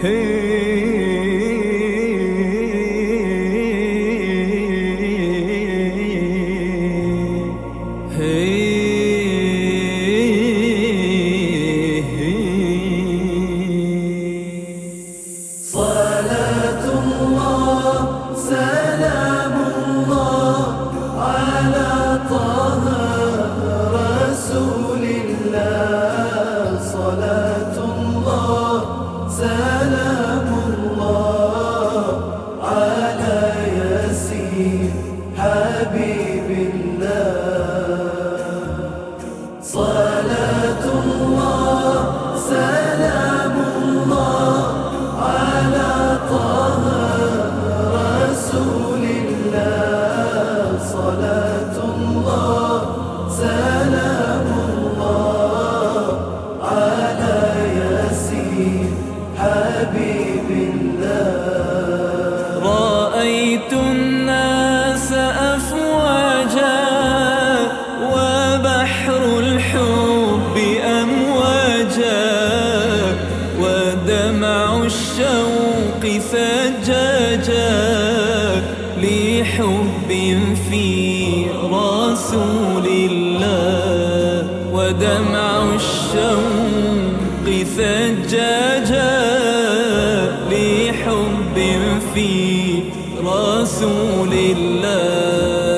Hey. حب في رسول الله ودمع الشوق ثجاجا لحب في رسول الله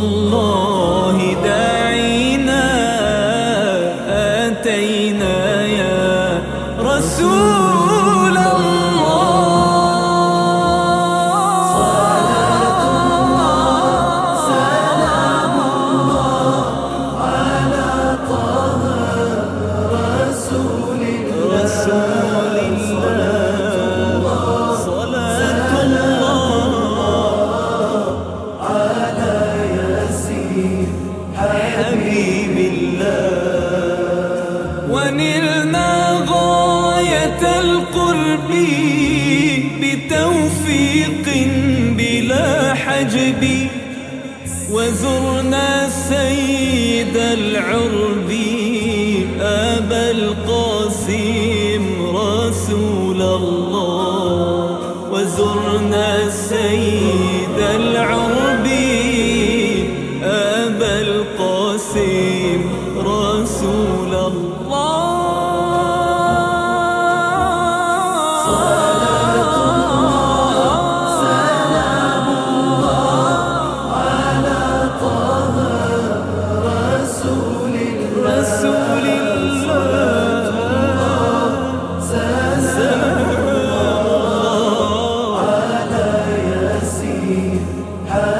بلا حجب وزرنا سيد العرب أبا القاسم رسول الله. وزرنا سيد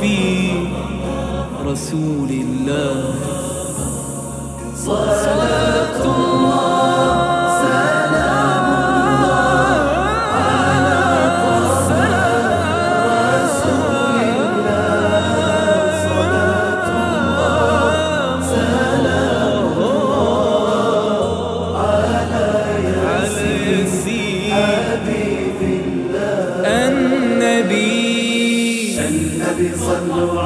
في رسول الله. صلاة الله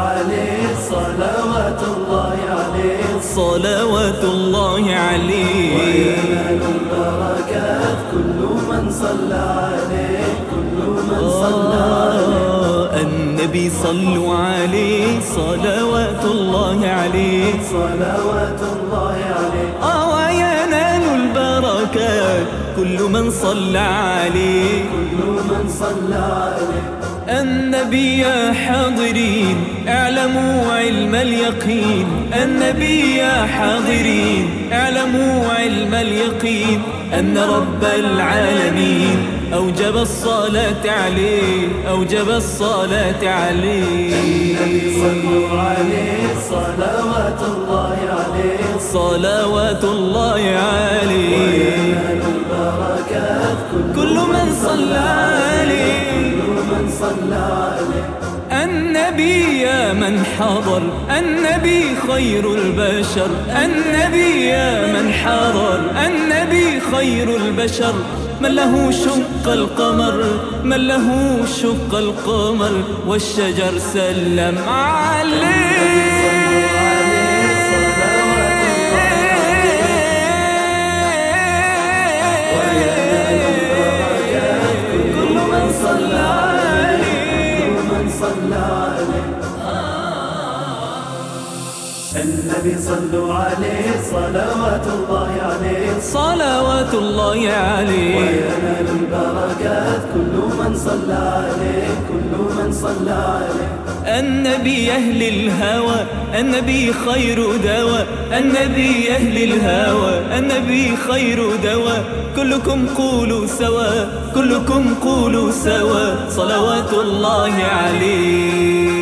عليه صلوات الله عليه. صلوات الله عليه. وينال البركات كل من صلى عليه كل من صلى عليه. آه، النبي صلوا عليه صلوات الله عليه. صلوات الله عليه. آه وينال البركات كل من صلى عليه. كل من صلى عليه. النبي حاضرين اعلموا علم اليقين. النبي حاضرين اعلموا علم اليقين. أن رب العالمين أوجب الصلاة عليه أوجب الصلاة عليه. النبي صلوا عليه صلوات الله عليه صلوات الله عليه. كل من صلى عليه النبي يا من حضر النبي خير البشر. النبي يا من حضر النبي خير البشر. من له شق القمر من له شق القمر. والشجر سلم عليه. النبي صلوا عليه صلوات الله عليه. صلوات الله عليه. وينال البركات كل من صلى عليه كل من صلى عليه. النبي أهل الهوى النبي خير دواء النبي أهل الهوى النبي خير دواء كلكم قولوا سوا كلكم قولوا سوا صلوات الله عليه.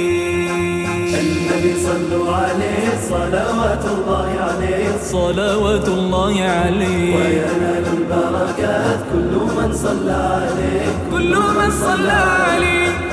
النبي صلوا عليه صلوات الله عليه. صلوات الله عليه. وينال البركات كل من صلى عليه. كل من صلى عليه.